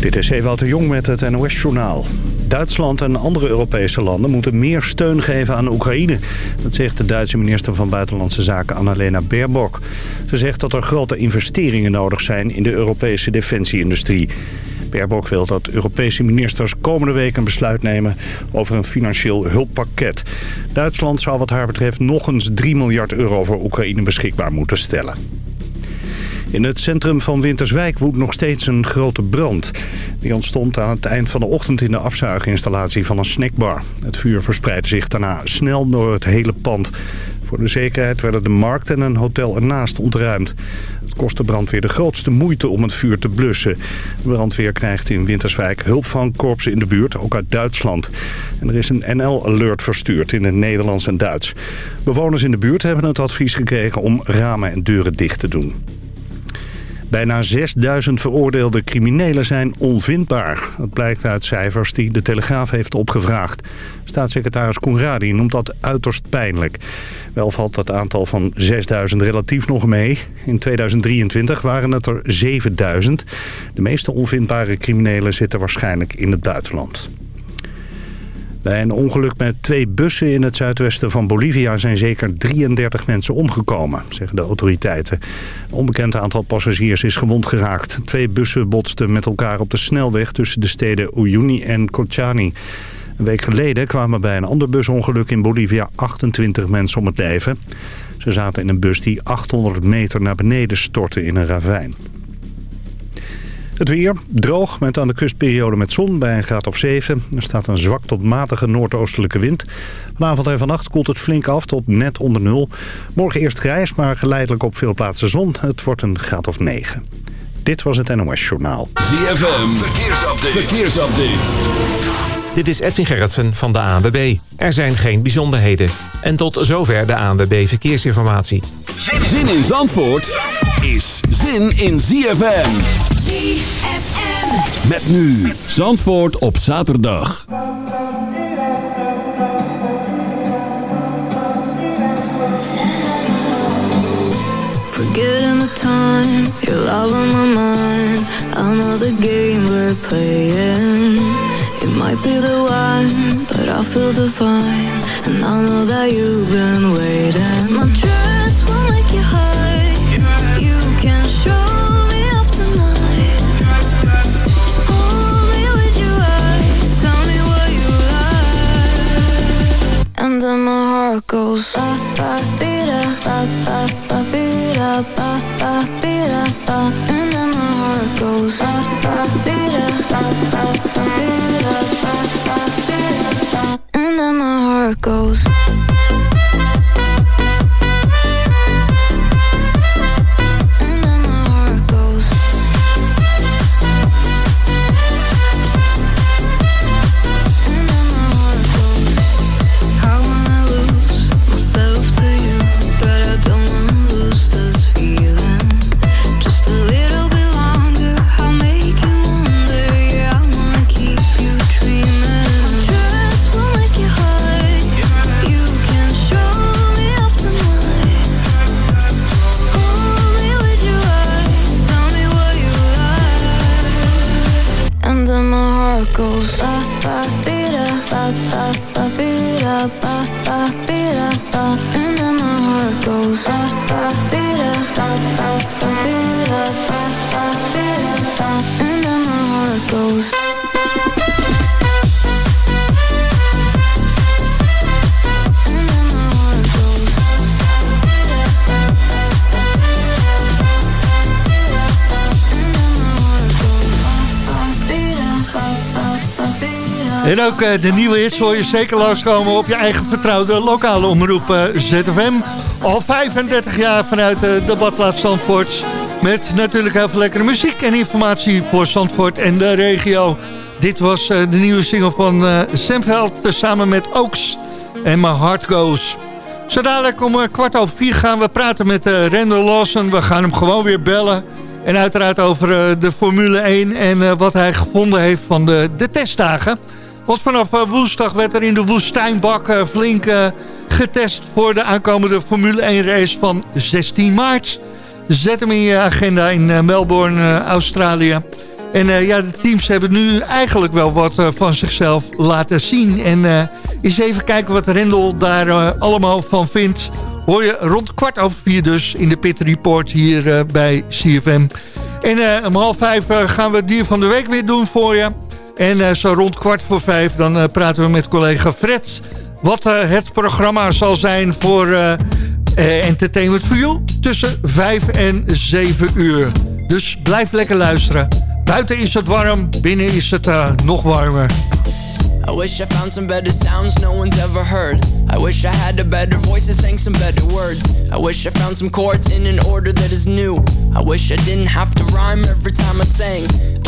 Dit is Ewout de Jong met het NOS-journaal. Duitsland en andere Europese landen moeten meer steun geven aan Oekraïne. Dat zegt de Duitse minister van Buitenlandse Zaken Annalena Baerbock. Ze zegt dat er grote investeringen nodig zijn in de Europese defensieindustrie. Baerbock wil dat Europese ministers komende week een besluit nemen over een financieel hulppakket. Duitsland zou wat haar betreft nog eens 3 miljard euro voor Oekraïne beschikbaar moeten stellen. In het centrum van Winterswijk woedt nog steeds een grote brand. Die ontstond aan het eind van de ochtend in de afzuiginstallatie van een snackbar. Het vuur verspreidde zich daarna snel door het hele pand. Voor de zekerheid werden de markt en een hotel ernaast ontruimd. Het kost de brandweer de grootste moeite om het vuur te blussen. De brandweer krijgt in Winterswijk hulp van korpsen in de buurt, ook uit Duitsland. En er is een NL-alert verstuurd in het Nederlands en Duits. Bewoners in de buurt hebben het advies gekregen om ramen en deuren dicht te doen. Bijna 6000 veroordeelde criminelen zijn onvindbaar. Dat blijkt uit cijfers die de Telegraaf heeft opgevraagd. Staatssecretaris Conradi noemt dat uiterst pijnlijk. Wel valt dat aantal van 6000 relatief nog mee. In 2023 waren het er 7000. De meeste onvindbare criminelen zitten waarschijnlijk in het buitenland. Bij een ongeluk met twee bussen in het zuidwesten van Bolivia zijn zeker 33 mensen omgekomen, zeggen de autoriteiten. Een onbekend aantal passagiers is gewond geraakt. Twee bussen botsten met elkaar op de snelweg tussen de steden Uyuni en Cochani. Een week geleden kwamen bij een ander busongeluk in Bolivia 28 mensen om het leven. Ze zaten in een bus die 800 meter naar beneden stortte in een ravijn. Het weer droog met aan de kustperiode met zon bij een graad of 7. Er staat een zwak tot matige noordoostelijke wind. Vanavond en vannacht koelt het flink af tot net onder nul. Morgen eerst grijs, maar geleidelijk op veel plaatsen zon. Het wordt een graad of 9. Dit was het NOS Journaal. ZFM, verkeersupdate. verkeersupdate. Dit is Edwin Gerritsen van de ANWB. Er zijn geen bijzonderheden. En tot zover de ANWB Verkeersinformatie. Zin in Zandvoort is zin in ZFM. ZFM. Met nu Zandvoort op zaterdag. Forgetting the time, your love on my mind. I know the game we're playing. It might be the one, but I feel divine And I know that you've been waiting. My dress will make you high. You can show And then my heart goes ba ba ba ba ba ba ba ba And then my heart goes ba ba ba ba ba ba ba And then my heart goes heart ba ba beat ba ba ba beat ba ba beat ba And then my heart goes ba ba beat ba ba ba beat ba ba beat ba And then my heart goes En ook eh, de nieuwe hits hoor je zeker langskomen op je eigen vertrouwde lokale omroep eh, ZFM. Al 35 jaar vanuit eh, de badplaats Zandvoort. Met natuurlijk heel veel lekkere muziek en informatie voor Zandvoort en de regio. Dit was de nieuwe single van Semveld samen met Oaks en My Heart Goes. Zo dadelijk om kwart over vier gaan we praten met Randall Lawson. We gaan hem gewoon weer bellen. En uiteraard over de Formule 1 en wat hij gevonden heeft van de, de testdagen. Want vanaf uh, woensdag werd er in de woestijnbak uh, flink uh, getest voor de aankomende Formule 1 race van 16 maart. Zet hem in je agenda in Melbourne, Australië. En eh, ja, de teams hebben nu eigenlijk wel wat eh, van zichzelf laten zien. En uh, eens even kijken wat Rendel daar allemaal van vindt. Hoor je rond kwart over vier dus in de Pit Report hier bij CFM. En om half vijf gaan we het dier van de week weer doen voor je. En zo rond kwart voor vijf dan praten we met collega Fred... wat het programma zal zijn voor Entertainment for You... tussen vijf en zeven uur. Dus blijf lekker luisteren. Buiten is het warm, binnen is het nog warmer. I wish I found some better sounds no one's ever heard. I wish I had a better voice and sang some better words. I wish I found some chords in an order that is new. I wish I didn't have to rhyme every time I sang.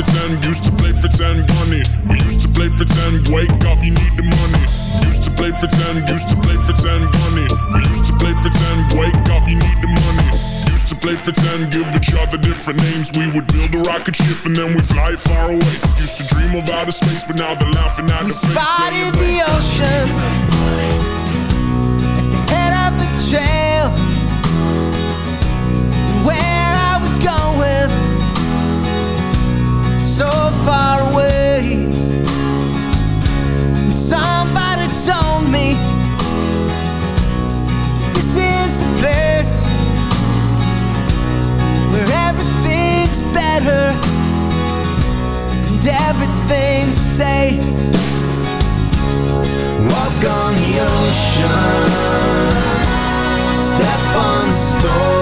pretend, used to play pretend, bunny. We used to play pretend, wake up, you need the money. Used to play pretend, used to play pretend, bunny. We used to play pretend, wake up, you need the money. Used to play pretend, give each other different names. We would build a rocket ship and then we fly far away. Used to dream of outer space, but now they're laughing at We the face. spotted the ocean at the head of the trail. So far away. And somebody told me this is the place where everything's better and everything's safe. Walk on the ocean Step on the stones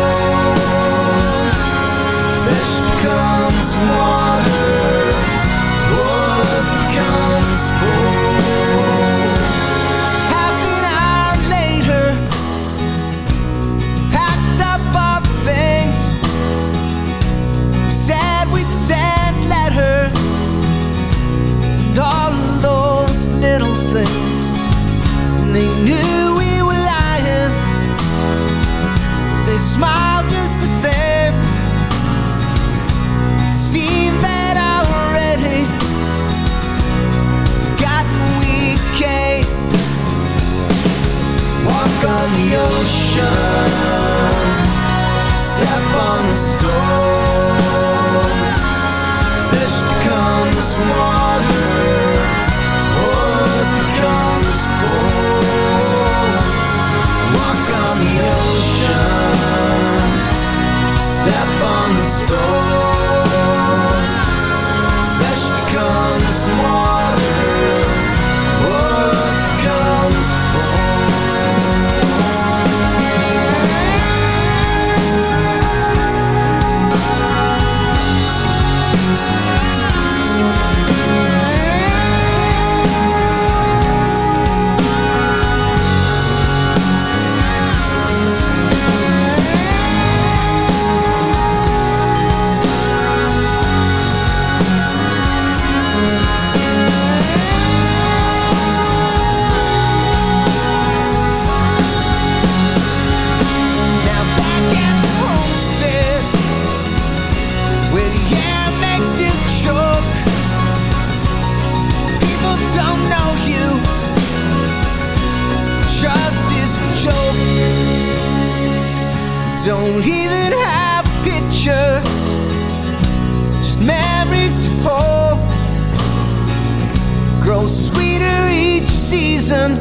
even have pictures, just memories to hold. Grow sweeter each season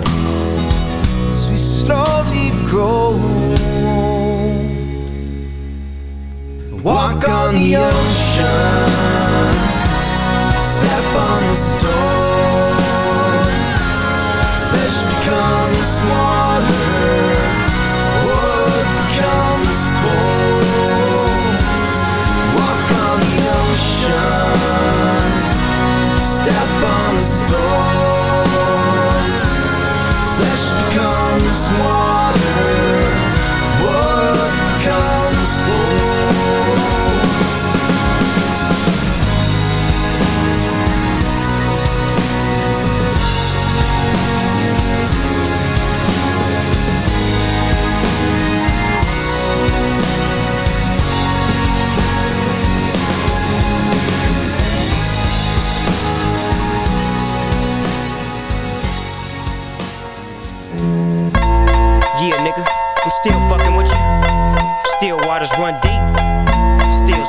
as we slowly grow. Walk on the ocean, step on the stones. Fish becomes step on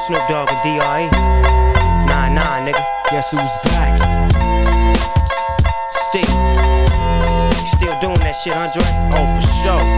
Snoop Dogg and D.R.E. Nah, nah, nigga. Guess who's back? Still. You still doing that shit, Andre? Oh, for sure.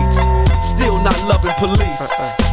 police. Uh -uh.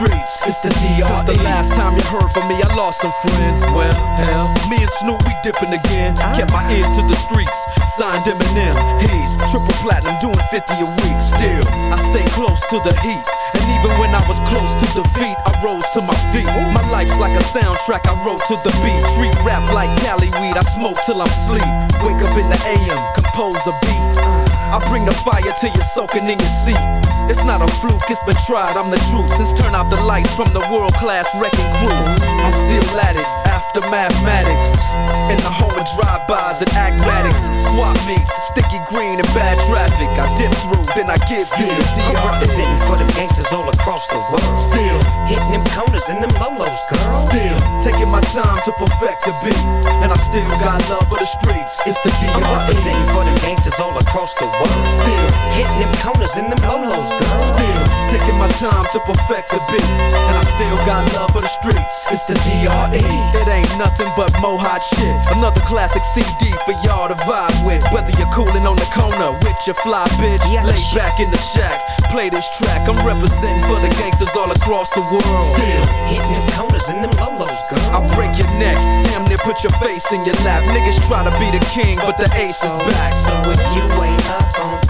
It's the DR. Since the last time you heard from me, I lost some friends. Well, hell, me and Snoop we dipping again. Ah. Kept my ear to the streets, signed Eminem. He's triple platinum, doing 50 a week. Still, I stay close to the heat, and even when I was close to defeat, I rose to my feet. My life's like a soundtrack I wrote to the beat. Street rap like Cali weed, I smoke till I'm sleep. Wake up in the AM, compose a beat. Ah. I bring the fire till you're soaking in your seat. It's not a fluke, it's been tried, I'm the truth. Since turn out the lights from the world class wrecking crew, I'm still at it after mathematics. In the home of drive-bys and acmatics, swap meets, sticky green and bad traffic. I dip through, then I give you the I'm representing for them gangsters all across the world. Still, Hitting them corners and them lolos, girl. still taking my time to perfect the beat, and I still got love for the streets. It's the I'm representing for them gangsters all across the world. Still. Hitting them corners and them lolos, girl. Still taking my time to perfect the beat, and I still got love for the streets. It's the DRE. It ain't nothing but mohawk shit. Another classic CD for y'all to vibe with. Whether you're cooling on the corner with your fly bitch, Yeah, lay shit. back in the shack, play this track. I'm representing for the gangsters all across the world. Still. Hitting them corners and them lolos, girl. I'll break your neck, damn near put your face in your lap. Niggas try to be the king, but the ace is back. So if you ain't up on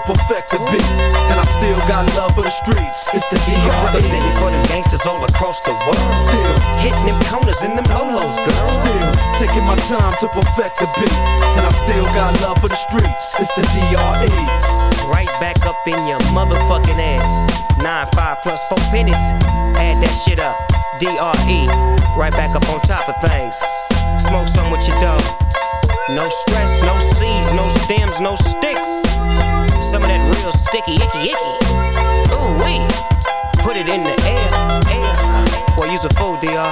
perfect the beat, and I still got love for the streets. It's the DRE. representing for them gangsters all across the world. Still, Hitting them corners and them lolos, girl. still taking my time to perfect the beat, and I still got love for the streets. It's the DRE. Right back up in your motherfucking ass. Nine five plus four pennies. Add that shit up. D R E. Right back up on top of things. Smoke some with your dog. No stress, no seeds, no stems, no sticks. Some of that real sticky, icky, icky. Ooh, wee. Put it in the air, air. Use a fool, DR.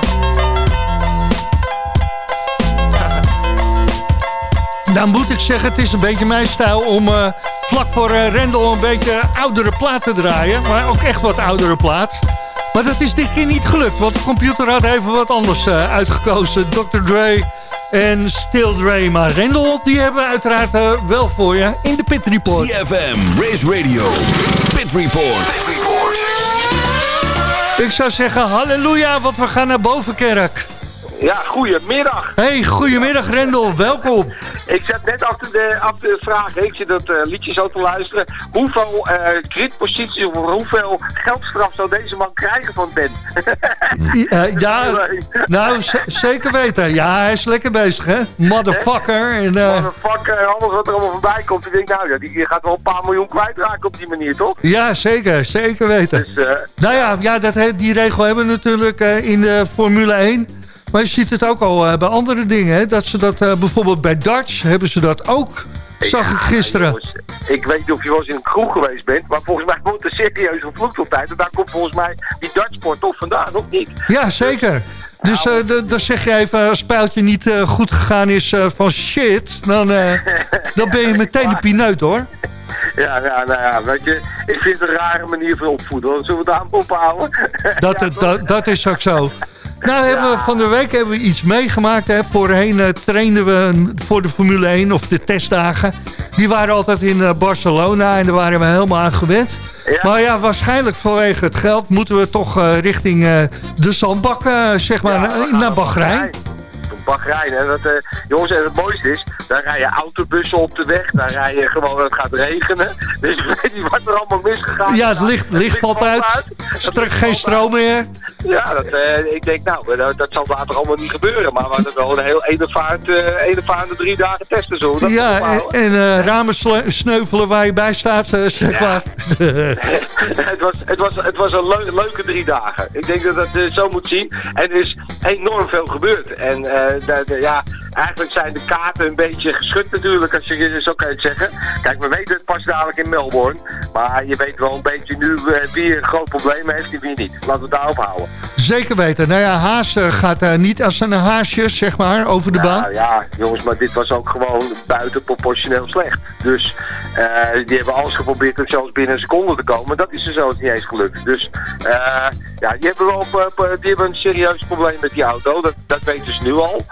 Nou moet ik zeggen, het is een beetje mijn stijl om eh, vlak voor eh Rendel een beetje oudere plaat te draaien. Maar ook echt wat oudere plaat. Maar dat is dit keer niet gelukt, want de computer had even wat anders eh, uitgekozen. Dr. Dre en Still Dre. Maar Rendel, die hebben we uiteraard eh, wel voor je in de Pit Report. CFM, Race Radio, Pit Report. Ik zou zeggen halleluja, want we gaan naar Bovenkerk. Ja, goedemiddag. Hey, goedemiddag Rendel, welkom. Ik zat net af te, de, af te vragen, ik zit dat eh, liedje zo te luisteren. Hoeveel eh gridposities of hoeveel geldstraf zou deze man krijgen van Ben? Eh, ja, nou z- zeker weten. Ja, hij is lekker bezig hè. Motherfucker. En, eh, Motherfucker alles wat er allemaal voorbij komt. Ik denk, nou ja, die, gaat wel een paar miljoen kwijtraken op die manier, toch? ja, zeker, zeker weten. Dus, eh, Nou ja, ja dat, die regel hebben we natuurlijk eh, in de Formule 1. Maar je ziet het ook al eh, bij andere dingen. Hè? Dat ze dat eh, bijvoorbeeld bij darts hebben ze dat ook. Zag ik gisteren. jongens, ik weet niet of je wel eens in een kroeg geweest bent, maar volgens mij wordt er serieus gevloekt op tijd. En daar komt volgens mij die dartsport toch vandaan, of niet? Ja, zeker. Dus d- dan zeg je even, als het pijltje niet goed gegaan is van shit, dan, dan ben je meteen de pineut hoor. Ja, ja, nou ja, weet je, ik vind het een rare manier van opvoeden. hoor. Zullen we daar ophouden? Dat, Ja, dat, dat is ook zo. Nou, hebben we, van de week hebben we iets meegemaakt. Hè. Voorheen eh, trainden we voor de Formule 1 of de testdagen. Die waren altijd in eh, Barcelona en daar waren we helemaal aan gewend. Ja. Maar ja, waarschijnlijk vanwege het geld moeten we toch eh, richting de zandbak, zeg maar, Ja, naar, naar Bahrein. Bahrein, hè. Dat, eh, jongens, en het mooiste is, daar rijden autobussen op de weg. Daar rijden gewoon, het gaat regenen. Dus ik weet niet wat er allemaal misgegaan Ja, het licht, licht valt uit. Licht geen stroom meer. Ja, dat, eh, ik denk, nou, dat, dat zal later allemaal niet gebeuren. Maar we hadden wel een heel eh enervaarde drie dagen testen zo. Dat Ja, en, en eh, ramen sneuvelen waar je bij staat, eh, zeg Ja. maar. het, was, het, was, het was een leu- leuke drie dagen. Ik denk dat dat eh, zo moet zien. En er is enorm veel gebeurd. En eh, de, de- ja, eigenlijk zijn de kaarten een beetje geschud natuurlijk, als je zo kan je het zeggen. Kijk, we weten het pas dadelijk in Melbourne. Maar je weet wel een beetje nu eh, wie een groot probleem heeft en wie niet. Laten we het daarop houden. Zeker weten. Nou ja, Haas eh, gaat eh, niet als een haasje, zeg maar, over de baan. Nou ja, jongens, maar dit was ook gewoon buitenproportioneel slecht. Dus die hebben alles geprobeerd om zelfs binnen een seconde te komen. Dat is er zelfs niet eens gelukt. Dus ja, die hebben, wel, op, op, die hebben een serieus probleem met die auto. Dat, dat weten ze nu al.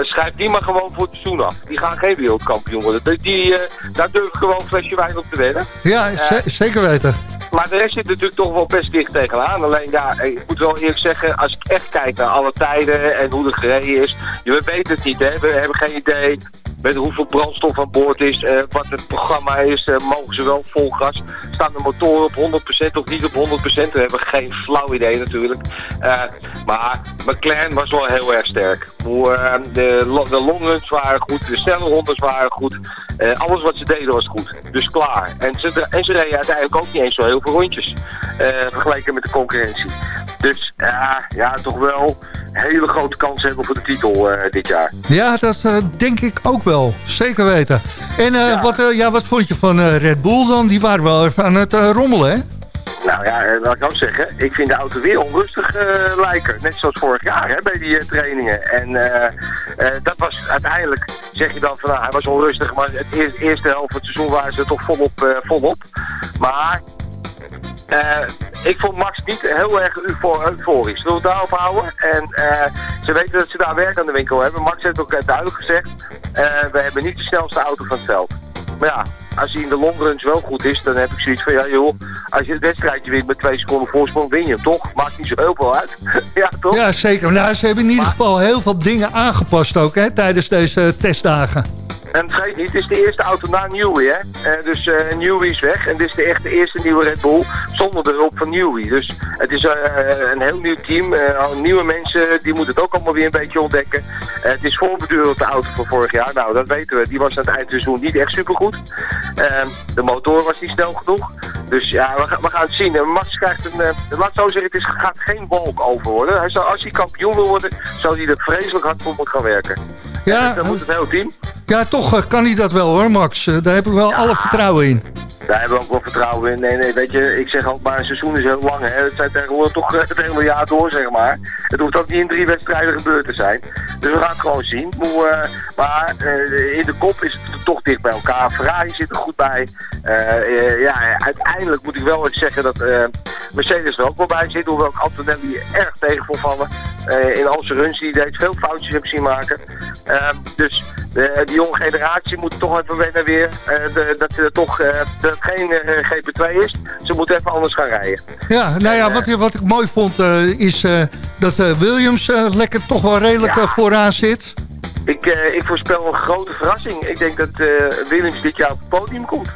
Schrijf die maar gewoon voor het seizoen af. Die gaan geen wereldkampioen worden. Die, die, eh, daar durf ik gewoon een flesje wijn op te wedden. Ja, ze- zeker weten. Maar de rest zit natuurlijk toch wel best dicht tegenaan. Alleen ja, ik moet wel eerlijk zeggen, als ik echt kijk naar alle tijden en hoe er gereden is. Je we weten het niet, hè. We hebben geen idee met hoeveel brandstof aan boord is, eh, wat het programma is. eh, mogen ze wel vol gas? Staan de motoren op 100% of niet op 100%? We hebben geen flauw idee natuurlijk. Eh, maar McLaren was wel heel erg sterk. De, de longruns waren goed, de snelle waren goed. Alles wat ze deden was goed. Dus klaar. En ze, en ze reden uiteindelijk ook niet eens zo heel veel rondjes. vergeleken met de concurrentie. Dus ja, ja, toch wel hele grote kans hebben voor de titel eh, dit jaar. Ja, dat eh, denk ik ook wel. Zeker weten. En eh, Ja. Wat, ja, wat vond je van Red Bull dan? Die waren wel even aan het rommelen, hè? Nou ja, laat ik ook zeggen, ik vind de auto weer onrustig eh, lijken. Net zoals vorig jaar hè, bij die trainingen. En dat was uiteindelijk, zeg je dan van nou, hij was onrustig, maar het eerste, eerste helft van het seizoen waren ze toch volop. volop. Maar ik vond Max niet heel erg eufor- euforisch. Zullen we het daarop houden? En eh, ze weten dat ze daar werk aan de winkel hebben. Max heeft ook eh, duidelijk gezegd, eh, we hebben niet de snelste auto van het veld. Maar ja, als hij in de longruns wel goed is, dan heb ik zoiets van, ja joh, als je het wedstrijdje wint met twee seconden voorsprong, win je hem toch? Maakt niet zo heel veel uit. ja, toch? Ja, zeker. Nou, ze hebben in ieder geval heel veel dingen aangepast ook, hè? Tijdens deze eh, testdagen. En vergeet niet, het is de eerste auto na Newey, hè. Eh, dus eh Newey is weg en dit is de echte eerste nieuwe Red Bull zonder de hulp van Newey. Dus het is eh, een heel nieuw team, nieuwe mensen, die moeten het ook allemaal weer een beetje ontdekken. Het is voorbeduurd op de auto van vorig jaar, nou dat weten we, die was aan het eindseizoen niet echt supergoed. Eh, de motor was niet snel genoeg. Dus ja, we, gaan- we gaan het zien. En Max krijgt een, laat zo zeggen, het is, gaat geen walk over worden. Hij zou, als hij kampioen wil worden, zou hij er vreselijk hard voor moeten gaan werken. Ja, Dan moet het hele team. Ja, toch eh, kan hij dat wel hoor, Max. Eh, daar heb ik wel alle vertrouwen in. Daar hebben we ook wel vertrouwen in. Nee, nee, weet je, ik zeg altijd maar, een seizoen is heel lang. Hè. Het zijn tegenwoordig toch eh, het hele jaar door, zeg maar. Het hoeft ook niet in drie wedstrijden gebeurd te zijn. Dus we gaan het gewoon zien. Maar eh, in de kop is het toch dicht bij elkaar. Ferrari zit er goed bij. Ja, uiteindelijk moet ik wel eens zeggen dat Mercedes er ook wel bij zit. Hoewel ik Antonelli erg tegen vallen. Eh, in al zijn runs die hij deed, veel foutjes heb zien maken. Dus de, die jonge generatie moet toch even wennen weer. eh, de- dat er toch eh, dat het geen eh, GP2 is. Ze moeten even anders gaan rijden. Ja, nou ja, wat, wat ik mooi vond eh, is eh, dat eh, Williams eh, lekker toch wel redelijk eh, vooraan zit. Ik, eh, ik voorspel een grote verrassing. Ik denk dat eh, Williams dit jaar op het podium komt.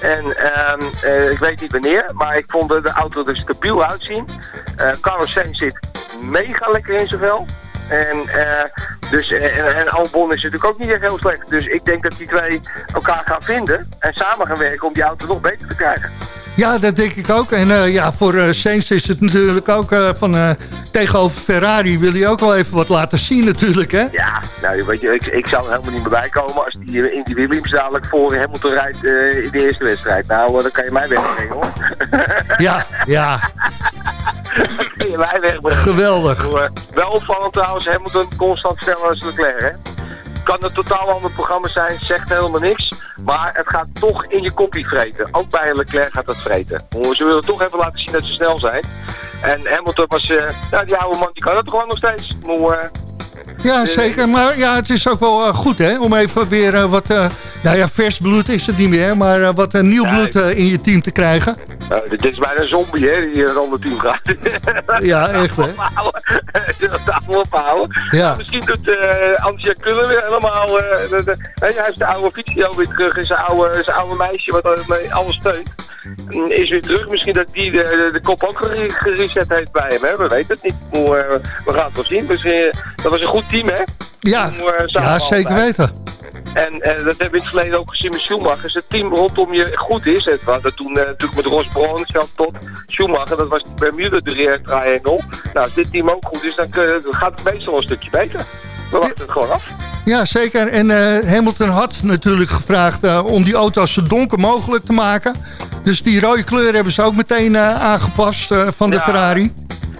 En ehm, eh, ik weet niet wanneer, maar ik vond de, de auto er stabiel uitzien. Eh Carlos Sainz zit mega lekker in zijn vel. En, eh, dus, eh, en, en Albon is natuurlijk ook niet echt heel slecht. Dus ik denk dat die twee elkaar gaan vinden en samen gaan werken om die auto nog beter te krijgen. Ja, dat denk ik ook. En eh, ja, voor eh Sainz is het natuurlijk ook van tegenover Ferrari wil hij ook wel even wat laten zien natuurlijk, hè? Ja, nou weet je, ik, ik zou er helemaal niet meer bij komen als die in die Williams dadelijk voor Hamilton rijdt in de eerste wedstrijd. Nou, dan kan je mij wegbrengen hoor. Ja, ja, Dan kan je mij wegbrengen. geweldig. Wel opvallend trouwens, Hamilton constant sneller als Leclerc, hè? Kan een totaal ander programma zijn, zegt helemaal niks. Maar het gaat toch in je kopie vreten. Ook bij Leclerc gaat dat vreten. Ze willen toch even laten zien dat ze snel zijn. En Hamilton was, eh nou die oude man die kan het gewoon nog steeds. Maar, Ja, zeker. Maar ja, het is ook wel eh, goed, hè? Om even weer eh, wat... eh, nou ja, vers bloed is het niet meer, maar wat nieuw bloed in je team te krijgen. nou, dit is bijna een zombie hè, die een ander team gaat. Ja, echt, hè? Dat ophouden. Ja. Misschien doet Antje Kullen weer helemaal... hij heeft de oude fietsje weer terug en zijn oude, zijn oude meisje wat alles steunt. Is weer terug. Misschien dat die de, de, de kop ook gere- gereset heeft bij hem. Hè? We weten het niet. We gaan het wel zien. Dus, eh, dat was een goed team, hè? Ja, eh, ja zeker altijd. weten. En eh, dat hebben we in het verleden ook gezien met Schumacher. Als het team rondom je goed is, het was dat toen eh, natuurlijk met Ross Brown zelf tot Schumacher, dat was bij Muller de triangle. Nou, als dit team ook goed is, dan, gaat het meestal een stukje beter. We wachten het gewoon af. Ja, zeker. En Hamilton had natuurlijk gevraagd om die auto's zo donker mogelijk te maken. Dus die rode kleur hebben ze ook meteen aangepast van de Ja. Ferrari.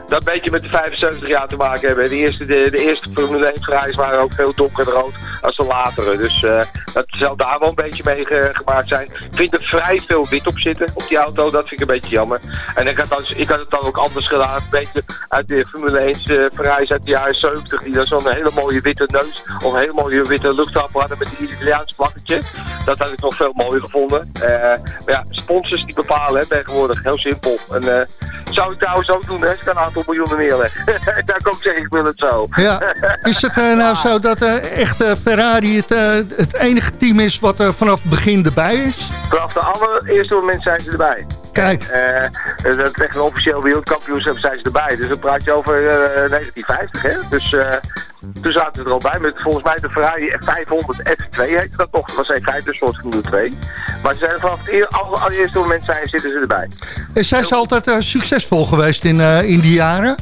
Dat beetje met de 75 jaar te maken hebben. De eerste, de, eerste Formule 1 Ferraris waren ook veel donkerder rood als de latere. Dus eh, dat zal daar wel een beetje mee ge- gemaakt zijn. Ik vind er vrij veel wit op zitten op die auto. Dat vind ik een beetje jammer. En ik had, ik had het dan ook anders gedaan. Een beetje uit de Formule 1 eh, Ferraris uit de jaren 70. Die dan zo'n hele mooie witte neus of een hele mooie witte luchthappen hadden met die Italiaans vlaggetje. Dat had ik nog veel mooier gevonden. Eh, maar ja, sponsors die bepalen hè, tegenwoordig. Heel simpel. En, eh, zou ik trouwens ook doen, hè? Ik kan een miljoenen neerleggen. Daar kan ik wil het zo. Ja. Is het eh, nou zo dat eh, echt eh, Ferrari het, het enige team is wat er vanaf het begin erbij is? Vanaf de allereerste moment zijn ze erbij. Kijk, Eh, dat is echt een officieel wereldkampioenschap zijn ze erbij. Dus dan praat je over eh, 1950, hè. Dus toen zaten ze er al bij. Met volgens mij de Ferrari 500 F2 heette dat toch. Dat was in feite een soort Formule 2. Maar ze zijn vanaf het eer- aller- allereerste moment zijn, zitten ze erbij. en zijn ze altijd eh, succesvol geweest in, eh, in die jaren?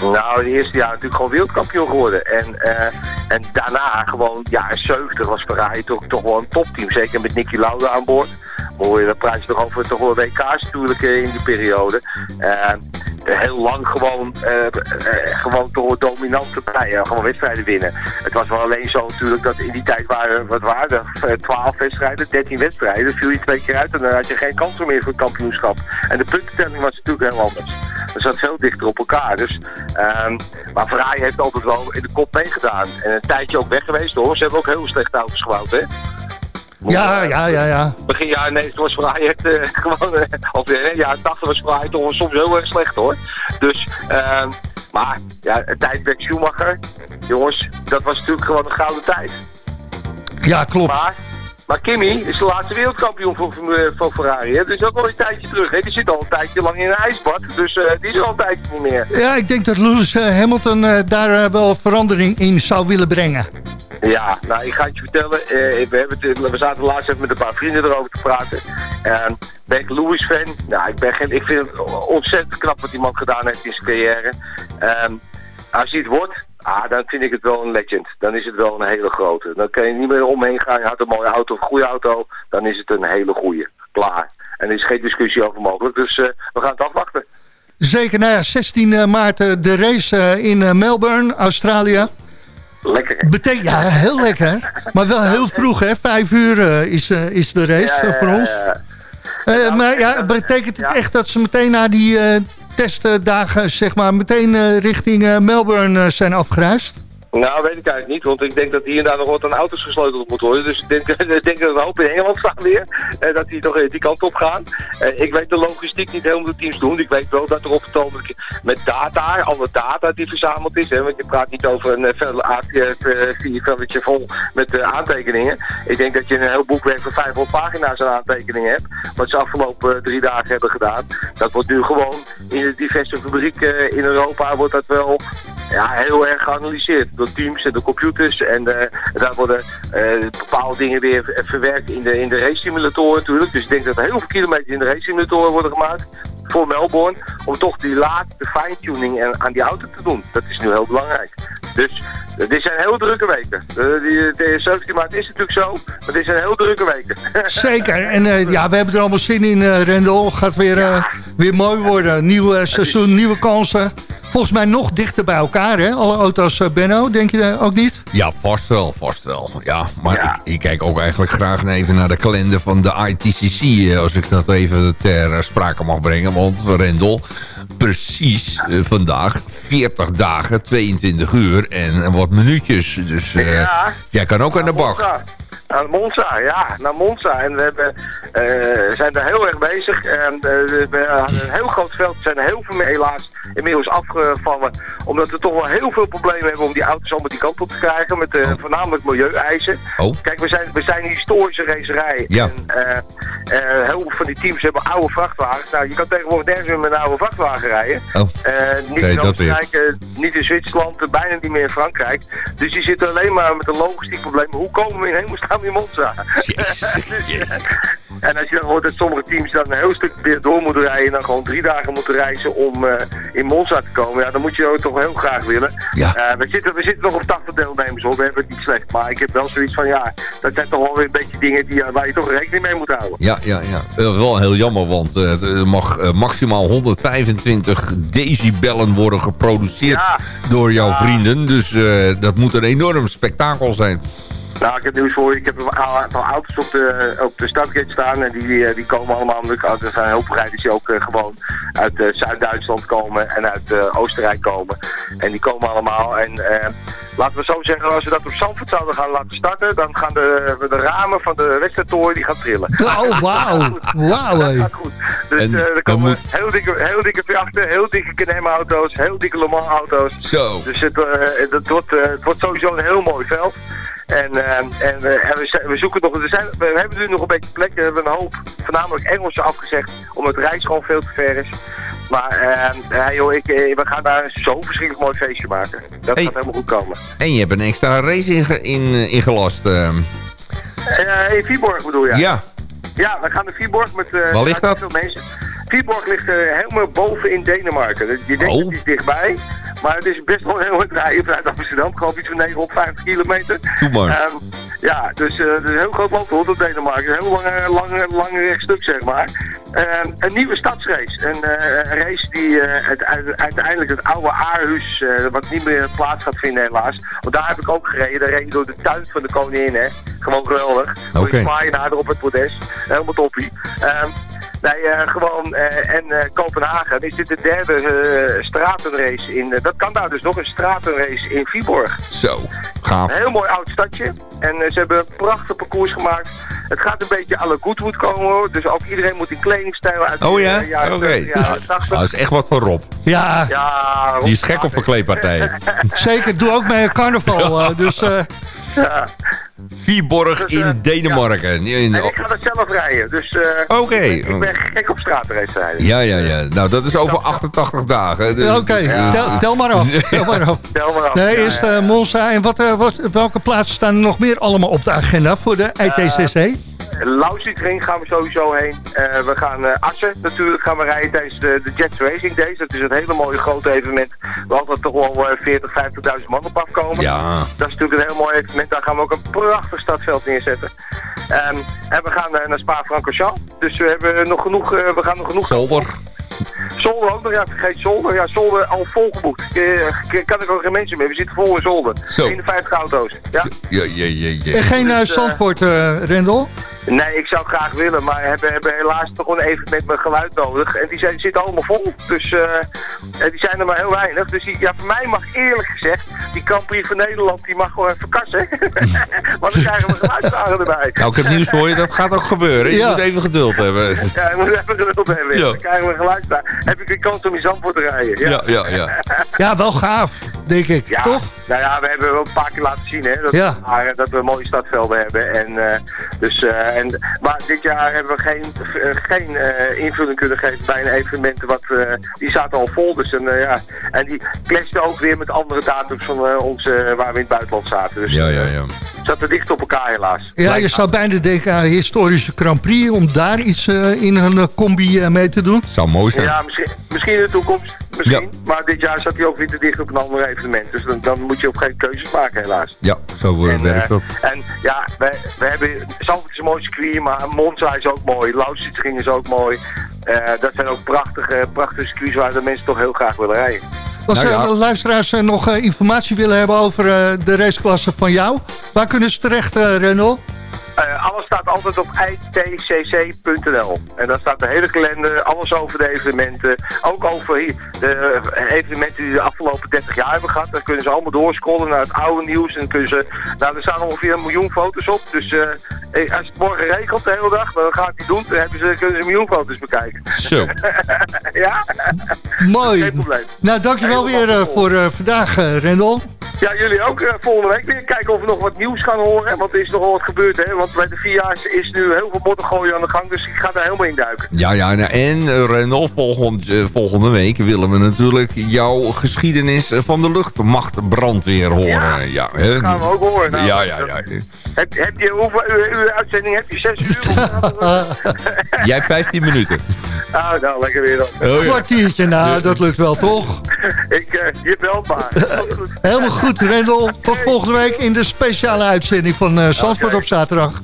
Nou, de eerste jaar natuurlijk gewoon wereldkampioen geworden. En, eh, en daarna gewoon, jaren 70 was Ferrari toch, toch wel een topteam. Zeker met Nicky Lauda aan boord. Hoor je, praat je toch over toch wel WK's natuurlijk in die periode. Heel lang gewoon, eh, eh, gewoon wel dominante partijen, gewoon wedstrijden winnen. Het was wel alleen zo natuurlijk dat in die tijd waren, wat waren er, 12 wedstrijden, 13 wedstrijden. Viel je twee keer uit en dan had je geen kans meer voor het kampioenschap. En de puntentelling was natuurlijk heel anders. Dat zat veel dichter op elkaar. Dus, ehm, maar Ferrari heeft altijd wel in de kop meegedaan. En een tijdje ook weg geweest hoor. Ze hebben ook heel slechte auto's gebouwd hè. Ja, ja, ja, ja. Begin jaren 90 was Ferrari het eh, gewoon, eh, of in de jaren 80 was Ferrari toch soms heel erg slecht hoor. Dus, ehm, maar ja, het tijdperk Schumacher, jongens, dat was natuurlijk gewoon een gouden tijd. Ja, klopt. Maar, maar Kimi is de laatste wereldkampioen van, van, van Ferrari. Hè? Dus ook al een tijdje terug. Hè? Die zit al een tijdje lang in een ijsbad. Dus eh, die is al een tijdje niet meer. Ja, ik denk dat Lewis eh, Hamilton eh, daar eh, wel verandering in zou willen brengen. Ja, nou ik ga het je vertellen. eh, we, hebben het, we zaten laatst even met een paar vrienden erover te praten. Ehm, ben ik Lewis fan? Nou, ik, ben geen, ik vind het ontzettend knap wat die man gedaan heeft in zijn carrière. Ehm, als hij het wordt, Ah, dan vind ik het wel een legend. Dan is het wel een hele grote. Dan kan je niet meer omheen gaan. Je had een mooie auto of een goede auto. Dan is het een hele goede. Klaar. En er is geen discussie over mogelijk. Dus eh, we gaan het afwachten. Zeker, nou ja, 16 maart eh, de race eh, in eh, Melbourne, Australië. Lekker. hè? Ja, heel lekker. Maar wel heel vroeg, hè? Vijf uur eh, is, eh, is de race Ja, eh, voor ons. ja, ja. Eh, maar ja, betekent het echt dat ze meteen na die eh, testdagen, zeg maar, meteen eh, richting eh, Melbourne eh, zijn afgereisd? Nou, weet ik eigenlijk niet, want ik denk dat hier en daar nog wat aan auto's gesleuteld moet worden. Dus ik denk, ik denk dat een hoop in Engeland staan weer, eh, dat die toch eh, die kant op gaan. Eh, ik weet de logistiek niet helemaal de teams doen. Ik weet wel dat er op het met data, alle data die verzameld is, hè, want je praat niet over een vel- A4-velletje vol met aantekeningen. Ik denk dat je een heel boekwerk van 500 pagina's aan aantekeningen hebt, wat ze afgelopen drie dagen hebben gedaan. Dat wordt nu gewoon in de diverse fabrieken in Europa wordt dat wel ja, heel erg geanalyseerd door teams en de computers. En eh, daar worden eh, bepaalde dingen weer ver- verwerkt in de, in de race simulatoren natuurlijk. Dus ik denk dat er heel veel kilometers in de race simulatoren worden gemaakt voor Melbourne. Om toch die laatste fine-tuning en- aan die auto te doen. Dat is nu heel belangrijk. Dus eh, dit zijn heel drukke weken. Eh, die, de 17 maart is natuurlijk zo, maar dit zijn heel drukke weken. Zeker. En eh, ja, we hebben er allemaal zin in, eh Rendel. Gaat weer, eh, weer mooi worden. Nieuw seizoen, nieuwe kansen. Volgens mij nog dichter bij elkaar, hè? Alle auto's, eh, Benno. Denk je ook niet? Ja, vast wel, vast wel. Ja, maar Ik, ik kijk ook eigenlijk graag even naar de kalender van de ITCC... als ik dat even ter eh, sprake mag brengen. Want, Rendel, precies eh, vandaag 40 dagen, 22 uur en, wat minuutjes. Dus eh, Ja. jij kan ook aan de bak. Naar Monza, ja, naar Monza. En we hebben, eh, zijn daar heel erg bezig. En, eh, we hadden een heel groot veld. Er zijn heel veel meer helaas inmiddels afgevallen. Omdat we toch wel heel veel problemen hebben om die auto's allemaal die kant op te krijgen. Met eh, voornamelijk milieueisen. Oh. Kijk, we zijn, we zijn een historische racerij. Ja. En, heel veel van die teams hebben oude vrachtwagens. Nou, je kan tegenwoordig nergens meer met een oude vrachtwagen rijden. Oh. Niet in. Oostenrijk, niet in Zwitserland, bijna niet meer in Frankrijk. Dus die zitten alleen maar met een logistiek probleem. Hoe komen we in hemelsnaam in Monza? en als je dan hoort dat sommige teams dan een heel stuk weer door moeten rijden... en dan gewoon drie dagen moeten reizen om eh, in Monza te komen... ja, dan moet je ook toch heel graag willen. Ja. Eh, we, zitten, we zitten nog op 80 deelnemers hoor, we hebben het niet slecht. Maar ik heb wel zoiets van, ja, dat zijn toch wel weer een beetje dingen die, eh, waar je toch rekening mee moet houden. Ja, ja, ja. Wel heel jammer, want het mag maximaal 125 decibellen worden geproduceerd Ja. door jouw vrienden. Dus dat moet een enorm spektakel zijn. Nou, ik heb nieuws voor je. Ik heb een aantal auto's op de, op de startgate staan. En die, eh, die komen allemaal. Er zijn een hoop rijders die ook eh, gewoon uit eh, Zuid-Duitsland komen. En uit Oostenrijk komen. En die komen allemaal. En laten we zo zeggen, als we dat op Zandvoort zouden gaan laten starten. Dan gaan de, de ramen van de wedstrijdtoren die gaan trillen. Oh, wauw. Wauw, hé. gaat goed. Dus En eh, er komen moet- heel dikke, heel dikke V8'en, heel dikke Canem auto's, heel dikke Le Mans auto's. Zo. Dus het, eh, het, wordt, eh, het wordt sowieso een heel mooi veld. En, en, en we, we zoeken nog, er zijn, we hebben nu nog een beetje plek. We hebben een hoop, voornamelijk Engelsen afgezegd, omdat de reis gewoon veel te ver is. Maar ja, joh, ik, eh, we gaan daar zo'n verschrikkelijk mooi feestje maken. Dat Hey. gaat helemaal goed komen. En je hebt een extra race in, eh, ingelast. eh. Eh, in Viborg bedoel je? ja. Ja, we gaan naar Viborg met... Waar ligt dat? Veel mensen. Viborg ligt helemaal boven in Denemarken. Dus Je denkt Oh. het is dichtbij, maar het is best wel heel hard rijden vanuit Amsterdam. Ik geloof iets van 950 kilometer. Doe maar. Ehm, ja, dus het is een heel groot land hoor, dat Denemarken. Een heel lange, lange, lange rechtstuk zeg maar. Ehm, een nieuwe stadsrace. Een, eh, een race die eh, het, uite- uiteindelijk het oude Aarhus, eh, wat niet meer plaats gaat vinden helaas. Want daar heb ik ook gereden. Daar reed door de tuin van de koningin hè. Gewoon geweldig. Door zwaaien naar haar op het podest. Helemaal toppie. Nee, eh, gewoon. eh, en eh, Kopenhagen is dit de derde eh, stratenrace in. dat kan daar dus nog een stratenrace in Viborg. Zo. Gaaf. Een heel mooi oud stadje. En ze hebben een prachtig parcours gemaakt. Het gaat een beetje à la Goodwood komen hoor. Dus ook iedereen moet in kledingstijl uit Oh de ja? Oké. 70, jaren Nou, 80. Dat is echt wat voor Rob. Ja, Ja, Rob Die is gek op verkleedpartijen. zeker. Doe ook mee een carnaval. eh, dus eh, Ja. Viborg in Denemarken. In- En ik ga dat zelf rijden. Dus eh, Oké. ik, ik ben gek op straatrace rijden. Ja, ja, ja. Nou, dat is over 88 dagen. Dus- oké, Ja. tel, tel maar af. Tel maar af. Tel maar af. Nee, Ja, eerst ja. eh, Monza. En wat, eh, wat, welke plaatsen staan er nog meer allemaal op de agenda voor de ITCC? Lausietring gaan we sowieso heen. Eh, we gaan eh, Assen natuurlijk gaan we rijden tijdens de, de Jets Racing Days. Dat is een hele mooie grote evenement. Waar altijd toch wel eh, 40, 50.000 man op afkomen. Ja. Dat is natuurlijk een heel mooi evenement. Daar gaan we ook een prachtig stadveld neerzetten. Ehm, en we gaan eh, naar Spa-Francorchamps. Dus we hebben nog genoeg, eh, we gaan nog genoeg... Zolder. Zolder ook nog, ja, vergeet Zolder. Ja, Zolder al volgeboekt. Eh, kan ik ook geen mensen meer. We zitten vol in Zolder. Zo. 51 auto's. Ja. Ja, ja, ja, ja. En geen uh, eh, Zandvoort, eh, Rendel? Nee, ik zou graag willen, maar we hebben, hebben helaas toch een evenement met geluid nodig. En die zijn, zitten allemaal vol, dus eh, en die zijn er maar heel weinig. Dus die, ja, voor mij mag eerlijk gezegd, die Prix van Nederland, die mag gewoon even kassen. maar dan krijgen we geluidsdagen erbij. Nou, ik heb nieuws voor je. Dat gaat ook gebeuren. Je Ja. moet even geduld hebben. Ja, je moet even geduld hebben. Ja. Dan krijgen we geluidsdagen. Heb ik een kans om in Zandvoort te rijden. Ja, ja, ja. Ja, wel gaaf, denk ik. Ja, Toch? Nou ja, we hebben wel een paar keer laten zien hè, dat, Ja. we, dat we mooie stadvelden hebben. En, eh, dus, eh, en, maar dit jaar hebben we geen, eh, geen eh, invulling kunnen geven bij een evenement. Wat, eh, die zaten al vol. Dus, en, eh, ja. en die clashten ook weer met andere datums van eh, ons, waar we in het buitenland zaten. Dus Ja, ja, ja. zaten dicht op elkaar helaas. Ja, je zou bijna denken aan historische Grand Prix... om daar iets in een combi mee te doen. Zou mooi zijn. Ja, misschien, misschien in de toekomst. Misschien. Maar dit jaar zat hij ook weer te dicht op een ander evenement. Dus dan, dan moet je ook geen keuzes maken helaas. Ja, zo eh, En, werkt eh, dat. En ja, we, we hebben... Zandvoort is een mooi circuit, maar Monza is ook mooi. Lausitzring is ook mooi. Eh, dat zijn ook prachtige, prachtige circuits waar de mensen toch heel graag willen rijden. Als Nou ja. luisteraars nog eh, informatie willen hebben over eh, de raceklasse van jou... waar kunnen ze terecht, eh Rendel? Eh, alles staat altijd op itcc.nl. En daar staat de hele kalender, alles over de evenementen. Ook over de eh, evenementen die de afgelopen 30 jaar hebben gehad. Daar kunnen ze allemaal doorscrollen naar het oude nieuws. En dan kunnen ze, nou, er staan ongeveer een miljoen foto's op. Dus eh, als het morgen regent de hele dag, dan ga ik die doen. Dan hebben ze, kunnen ze een miljoen foto's bekijken. Zo. ja? Mooi. Geen probleem. Nou, dankjewel weer voor vandaag, Rendel. Ja, jullie ook volgende week weer. Kijken of we nog wat nieuws gaan horen. Want er is nogal wat gebeurd, hè. Want bij de vierjaars is nu heel veel moddergooien aan de gang. Dus ik ga daar helemaal in duiken. Ja, ja, nou, en eh, Rendel, volgend, eh, volgende week willen we natuurlijk jouw geschiedenis eh, van de luchtmachtbrandweer horen. Ja, hè? Dat gaan we ook horen. Nou, ja, ja, ja. Heb, heb je, hoeveel uur, uur uitzending heb je? Zes uur? Jij hebt 15 minuten. ah, nou, lekker weer dan. Oh, ja. Kwartiertje, nou, dat lukt wel, toch? Ik, eh, je belt maar. Goed. Helemaal goed, Rendel. Tot volgende week in de speciale uitzending van Zandvoort Oké. op zaterdag.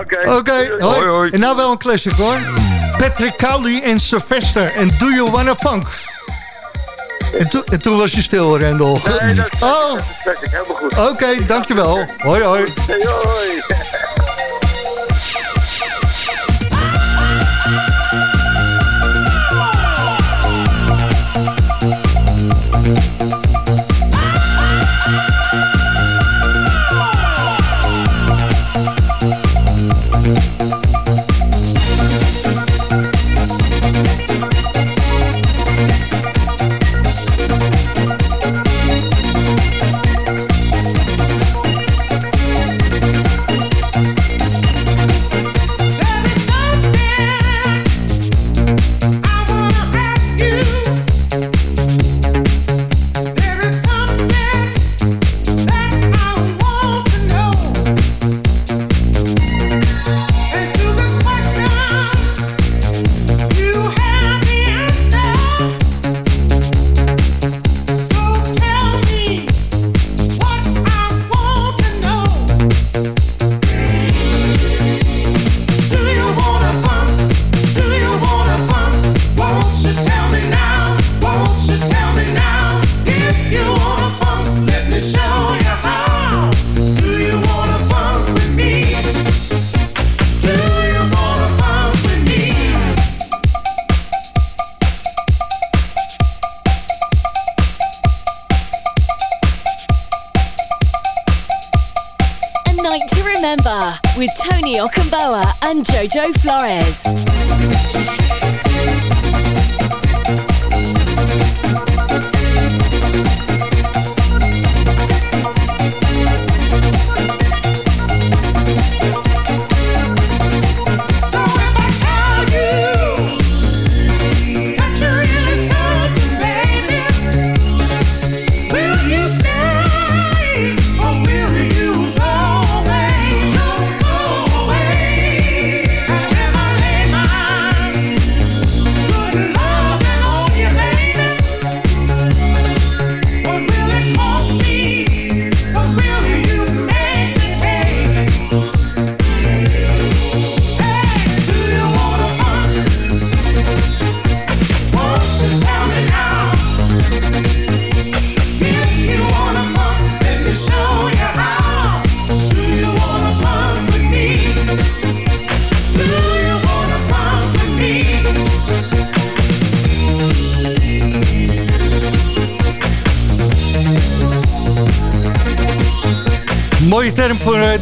Oké. Oké, hoi. Hoi, hoi. En nou wel een classic, hoor. Patrick Cowley en Sylvester en Do You Wanna Funk. En, to- en toen was je stil, Rendel. Nee, dat is Oh, dat is helemaal goed. oké, dankjewel. Hoi, hoi. Hey, hoi.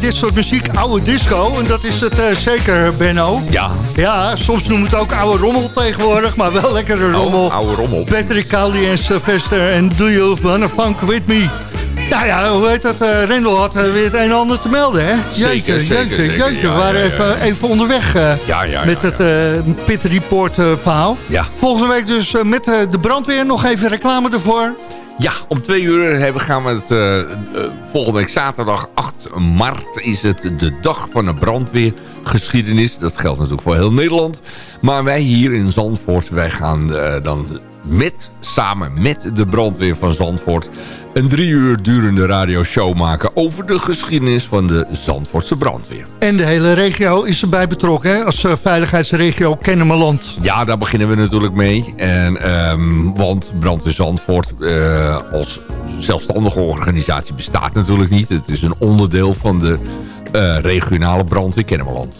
Dit soort muziek, oude disco. En dat is het eh, zeker, Benno. Ja. Ja, soms noemen we het ook oude rommel tegenwoordig, maar wel lekkere rommel. Oh, oude rommel. Patrick Cowley en Sylvester en Do You Wanna Funk With Me. Nou ja, hoe heet dat? eh Rendel had eh, weer het een en ander te melden, hè? Zeker, jeetje, zeker, jeetje, zeker. jeetje. Ja, We waren ja, ja. Even, even onderweg Ja, ja, met ja, het Pit Report verhaal. Ja. Volgende week dus met de brandweer nog even reclame ervoor. Ja, om twee uur hebben, gaan we het... volgende week zaterdag 8 maart is het de dag van de brandweergeschiedenis. Dat geldt natuurlijk voor heel Nederland. Maar wij hier in Zandvoort, wij gaan eh, dan met, samen met de brandweer van Zandvoort... een drie uur durende radioshow maken over de geschiedenis van de Zandvoortse brandweer. En de hele regio is erbij betrokken, hè? Als eh, veiligheidsregio Kennemerland. Ja, daar beginnen we natuurlijk mee. En, ehm, want Brandweer Zandvoort eh, als zelfstandige organisatie bestaat natuurlijk niet. Het is een onderdeel van de regionale brandweer Kennemerland.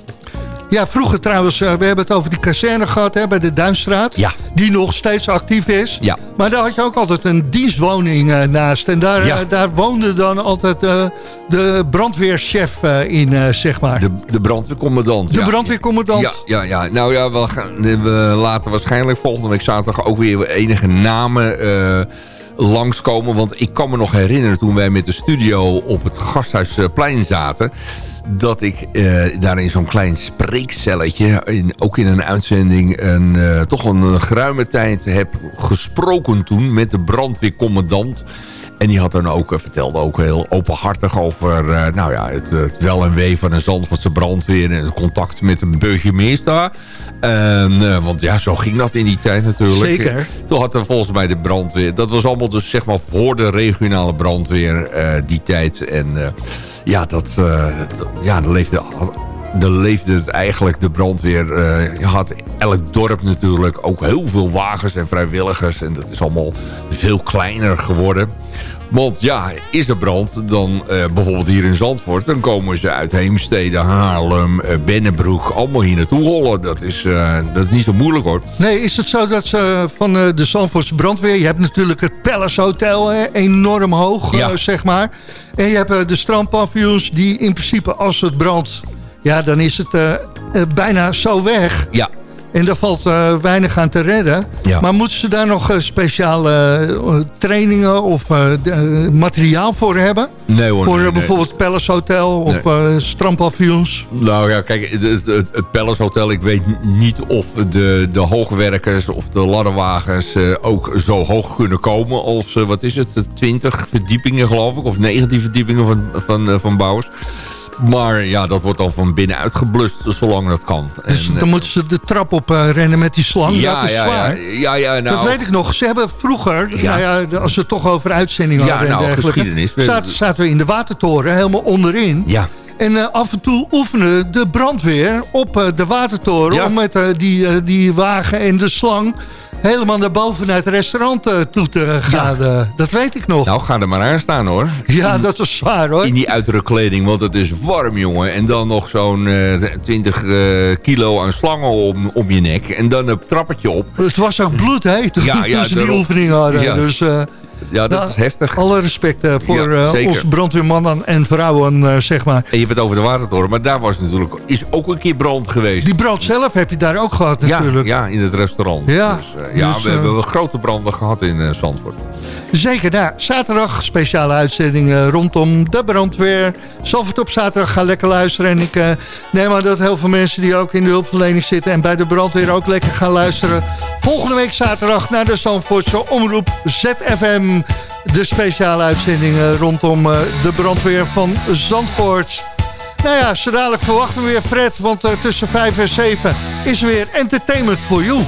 Ja, vroeger trouwens, eh, we hebben het over die kazerne gehad hè, bij de Duinstraat. Ja. Die nog steeds actief is. Ja. Maar daar had je ook altijd een dienstwoning eh, naast. En daar, Ja. eh, daar woonde dan altijd eh, de brandweerchef eh, in, eh, zeg maar. De, de brandweercommandant. De ja. brandweercommandant. Ja, ja, ja. Nou ja, we, gaan, we laten waarschijnlijk volgende week zaterdag ook weer enige namen eh, langskomen. Want ik kan me nog herinneren toen wij met de studio op het Gasthuisplein zaten... dat ik eh, daar in zo'n klein spreekcelletje, in, ook in een uitzending... Een, eh, toch een geruime tijd heb gesproken toen met de brandweercommandant... En die had dan ook, eh, vertelde ook heel openhartig over eh, nou ja, het, het wel en wee van een Zandvoortse brandweer... en het contact met een burgemeester. En, eh, want ja, zo ging dat in die tijd natuurlijk. Zeker. Toen had er volgens mij de brandweer... Dat was allemaal dus zeg maar voor de regionale brandweer eh, die tijd. En eh, ja, dat, eh, dat- ja, dat leefde... daar leefde het eigenlijk de brandweer. eh, je had elk dorp natuurlijk ook heel veel wagens en vrijwilligers. En dat is allemaal veel kleiner geworden. Want ja, is er brand, dan eh, bijvoorbeeld hier in Zandvoort... dan komen ze uit Heemstede, Haarlem, eh, Bennebroek... allemaal hier naartoe rollen. Dat is, eh, dat is niet zo moeilijk hoor. Nee, is het zo dat ze van eh, de Zandvoortse brandweer... je hebt natuurlijk het Palace Hotel, hè, enorm hoog, Ja. eh, zeg maar. En je hebt eh, de strandpaviljoens die in principe als het brandt... ja, dan is het eh, eh, bijna zo weg. Ja, En daar valt eh, weinig aan te redden. Ja. Maar moeten ze daar nog speciale trainingen of materiaal voor hebben? nee hoor. voor nee, eh, nee. bijvoorbeeld Palace Hotel of strandpaviljoens? Nou ja, kijk, het, het, Palace Hotel, ik weet niet of de, de hoogwerkers of de ladderwagens ook zo hoog kunnen komen als, wat is het, 20 verdiepingen geloof ik, of 19 verdiepingen van, van, van bouwers. Maar ja, dat wordt dan van binnenuit geblust, zolang dat kan. Dus En, eh, dan moeten ze de trap op eh, rennen met die slang. ja, dat is ja, ja, zwaar. ja, ja, nou, dat weet ik nog. Ze hebben vroeger, Ja. nou ja, als we het toch over uitzendingen hadden nou, en dergelijke... geschiedenis. Zaten, zaten we in de watertoren, helemaal onderin. Ja, En eh, af en toe oefenen de brandweer op eh, de watertoren... Om met eh, die, eh, die wagen en de slang helemaal naar boven naar het restaurant eh, toe te gaan. eh, dat weet ik nog. nou ga er maar aan staan hoor. ja, dat was zwaar hoor. In die uitdrukkleding, want het is warm, jongen. En dan nog zo'n eh 20 eh, kilo aan slangen om, om je nek. En dan een trappetje op. Het was ook bloedheet toen, Ja, ja, toen ze die oefening hadden. Ja. Dus eh, Ja, dat nou, is heftig. alle respect eh, voor Ja, eh, onze brandweermannen en vrouwen, eh, zeg maar. En je hebt het over de watertoren, maar daar was natuurlijk is ook een keer brand geweest. Die brand zelf heb je daar ook gehad ja, natuurlijk. ja, in het restaurant. Ja, dus, ja dus, we hebben wel grote branden gehad in Zandvoort. Zeker daar. Zaterdag speciale uitzending eh, rondom de brandweer. Zalvert op zaterdag, ga lekker luisteren. En ik neem aan dat heel veel mensen die ook in de hulpverlening zitten... en bij de brandweer ook lekker gaan luisteren. Volgende week zaterdag naar de Zandvoortse Omroep ZFM. De speciale uitzending rondom eh, de brandweer van Zandvoort. Nou ja, zo dadelijk verwachten we weer Fred... want eh, tussen 5 en 7 is er weer Entertainment for You.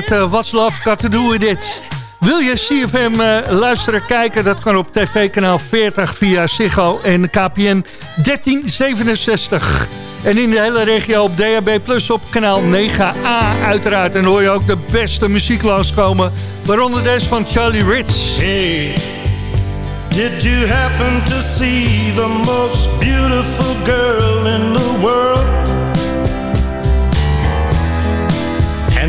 Met uh, What's Love Got To Do It. Wil je CFM eh, luisteren, kijken? Dat kan op tv-kanaal 40 via Ziggo en KPN 1367. En in de hele regio op DHB Plus op kanaal 9A uiteraard. En hoor je ook de beste muziek langskomen. Waaronder deze van Charlie Ritz. Hey, did you happen to see the most beautiful girl in the world?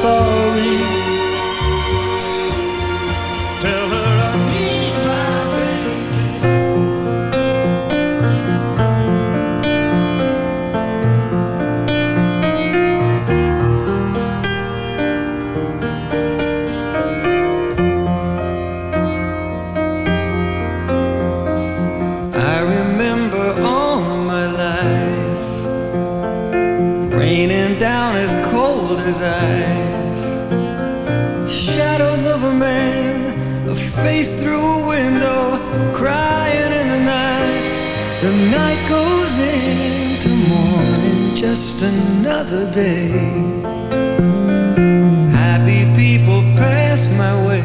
sorry. Tell her I need my baby. I remember all my life raining down as ice. Shadows of a man, a face through a window, crying in the night. The night goes into morning, just another day. Happy people pass my way.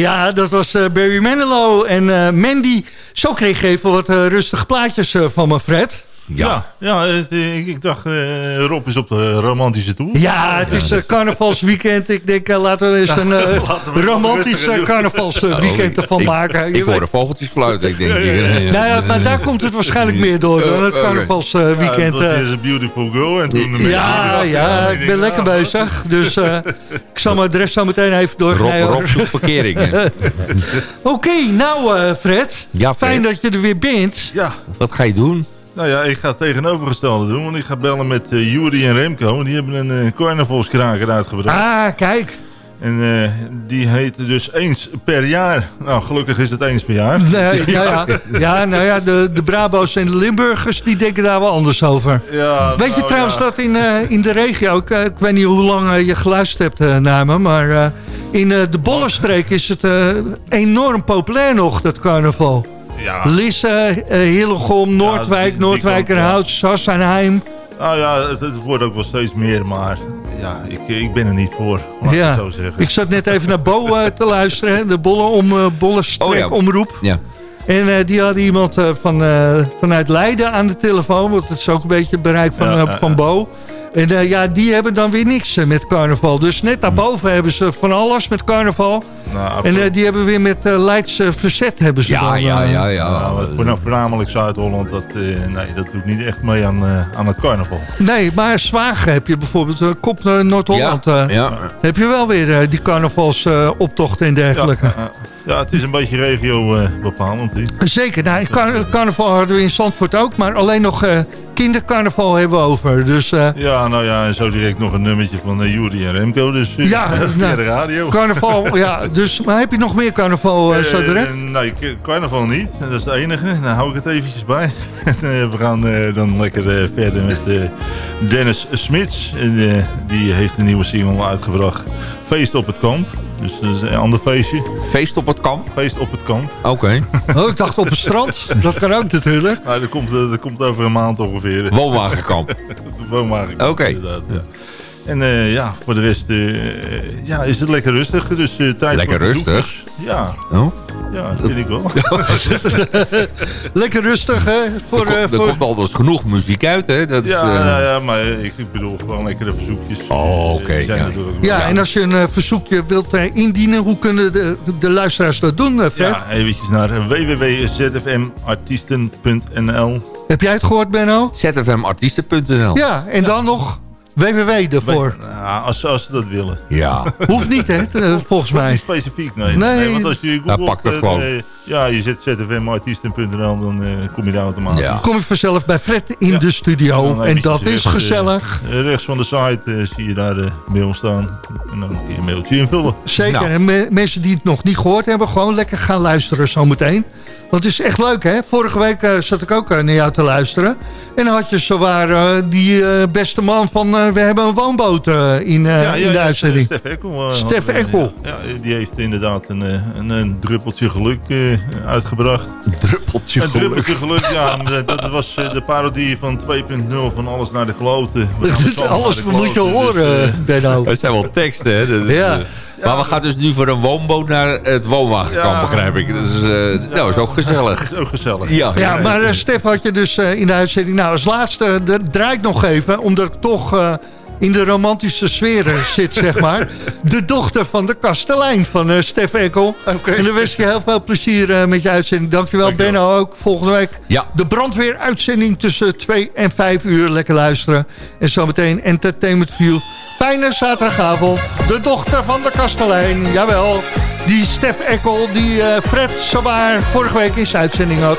Ja, dat was eh, Barry Manilow en eh, Mandy. Zo kreeg je even wat eh, rustige plaatjes van me, Fred. Ja, ja het, eh, ik, ik dacht, eh, Rob is op de romantische toer. Ja, het is eh, carnavalsweekend. Ik denk, laten we eens een we het romantisch carnavalsweekend Oh, ervan maken. Ik, ik weet- hoorde vogeltjes fluiten. Ik denk, Nou ja, maar daar komt het waarschijnlijk meer door, dan het Oh, oké. carnavalsweekend. Ja, het is een beautiful girl. En toen de Ja, ja, ik ben lekker bezig. Dus eh, ik zal mijn adres zo meteen even Rob, doorgeven. Rob zoekt verkeringen. Oké, nou eh, Fred. Ja, Fred. Fijn dat je er weer bent. Ja, Wat ga je doen? Nou ja, ik ga het tegenovergestelde doen. Want ik ga bellen met uh, Juri en Remco. Die hebben een uh, carnavalskraker uitgebracht. Ah, kijk. En eh, die heet dus eens per jaar. Nou, gelukkig is het eens per jaar. Nee, nou ja, ja, nou ja de, de Brabo's en de Limburgers die denken daar wel anders over. Ja, Weet je nou, trouwens ja. dat in, in de regio, ik, ik weet niet hoe lang je geluisterd hebt eh, naar me, maar in de Bollenstreek is het enorm populair nog, dat carnaval. Ja. Lisse, eh, Hillegom, Noordwijk, Noordwijkerhout, Sassenheim. Nou ja, het, het wordt ook wel steeds meer. Maar ja, ik, ik ben er niet voor. Laat ik Ja, het zo zeggen. ik zat net even naar Bo eh, te luisteren, hè, de Bolle om, eh, Bollenstreek Oh ja. omroep. Ja. En eh, die hadden iemand eh, van, eh, vanuit Leiden aan de telefoon. Want het is ook een beetje het bereik van, van ja. Bo. En eh, ja, die hebben dan weer niks eh, met carnaval. Dus net daarboven hebben ze van alles met carnaval. Nou, En eh, die hebben weer met eh, Leids eh, verzet hebben ze dan. eh, Nou, voorna- voornamelijk Zuid-Holland, dat, eh, nee, dat doet niet echt mee aan, eh, aan het carnaval. Nee, maar Zwagen heb je bijvoorbeeld, Kop Noord-Holland. Ja, eh, ja. Heb je wel weer die carnavalsoptochten en dergelijke. Ja, ja, ja, het is een beetje regio eh, bepalend. Zeker, nou, car- carnaval hadden we in Zandvoort ook, maar alleen nog eh, kindercarnaval hebben we over. Dus eh, Ja, nou ja, en zo direct nog een nummertje van uh, Jury en Remco. Dus eh, ja, via nou, de radio. carnaval, ja. Dus, maar heb je nog meer carnaval eh, zo Eh, direct? nee, carnaval niet. Dat is het enige. Dan hou ik het eventjes bij. We gaan eh, dan lekker eh, verder met eh, Dennis Smits. En, eh, die heeft een nieuwe single uitgebracht. Feest op het kamp. Dus dat is een ander feestje. Feest op het kamp? Feest op het kamp. Oké. Oh, ik dacht op het strand. Dat kan ook natuurlijk. Nou, dat, komt, dat komt over een maand ongeveer. Woonwagenkamp. Woonwagenkamp, Oké. inderdaad. Ja. En eh, ja, voor de rest eh, ja, is het lekker rustig. Dus, eh, tijd Lekker voor rustig? Ja. Oh? Ja, dat vind ik wel. Lekker rustig, hè? Voor, er eh, komt, er voor... komt altijd genoeg muziek uit, hè? Dat is, Ja, eh, ja, ja, maar ik, ik bedoel gewoon lekkere verzoekjes. Oh, oké. Ja. en als je een verzoekje wilt indienen, hoe kunnen de, de luisteraars dat doen, Fred? Ja, eventjes naar www.zfmartiesten.nl Heb jij het gehoord, Benno? zfmartiesten.nl Ja, en dan nog www ervoor. Ja, als, als ze dat willen. Ja. Hoeft niet, hè, volgens mij. Niet specifiek, nee. Nee. want als je Ja, googelt, pak dat gewoon. Ja, je zet zfmartiesten.nl, dan eh, kom je daar automatisch. Ja. Kom ik vanzelf bij Fred in de studio. En dat is rechts, eh, gezellig. eh, rechts van de site zie je daar de mail staan. En dan kun je een mailtje invullen. Zeker. Nou. En me- mensen die het nog niet gehoord hebben, gewoon lekker gaan luisteren zometeen. Want het is echt leuk, hè? Vorige week eh, zat ik ook naar jou te luisteren. En dan had je zowaar die eh, beste man van... eh, we hebben een woonboot in, eh, in de uitzending. Stef Ekkel. Stef. Ja, ja, die heeft inderdaad een, een, een druppeltje geluk eh, uitgebracht. Druppeltje Een druppeltje geluk, ja. maar Dat was eh, de parodie van 2.0 van Alles naar de kloten. Alles moet je dus, horen, eh, Benno. Dat zijn wel teksten, hè? Dat is, Ja. eh, maar we gaan dus nu voor een woonboot naar het woonwagenkamp, Ja. begrijp ik. Dat is, eh, nou, is ook gezellig. Dat is ook gezellig. Ja, Ja, maar eh, Stef had je dus eh, in de uitzending... Nou, als laatste draai ik nog even, omdat ik toch... in de romantische sfeer zit, zeg maar. De dochter van de kastelein van eh Stef Ekkel. En dan wens je heel veel plezier eh, met je uitzending. Dankjewel, Dankjewel. Benno, ook volgende week. Ja. De brandweeruitzending tussen 2 en 5 uur. Lekker luisteren. En zometeen Entertainment View. Fijne zaterdagavond. De dochter van de kastelein. Jawel. Die Stef Ekkel, die eh, Fred zowaar vorige week in zijn uitzending had.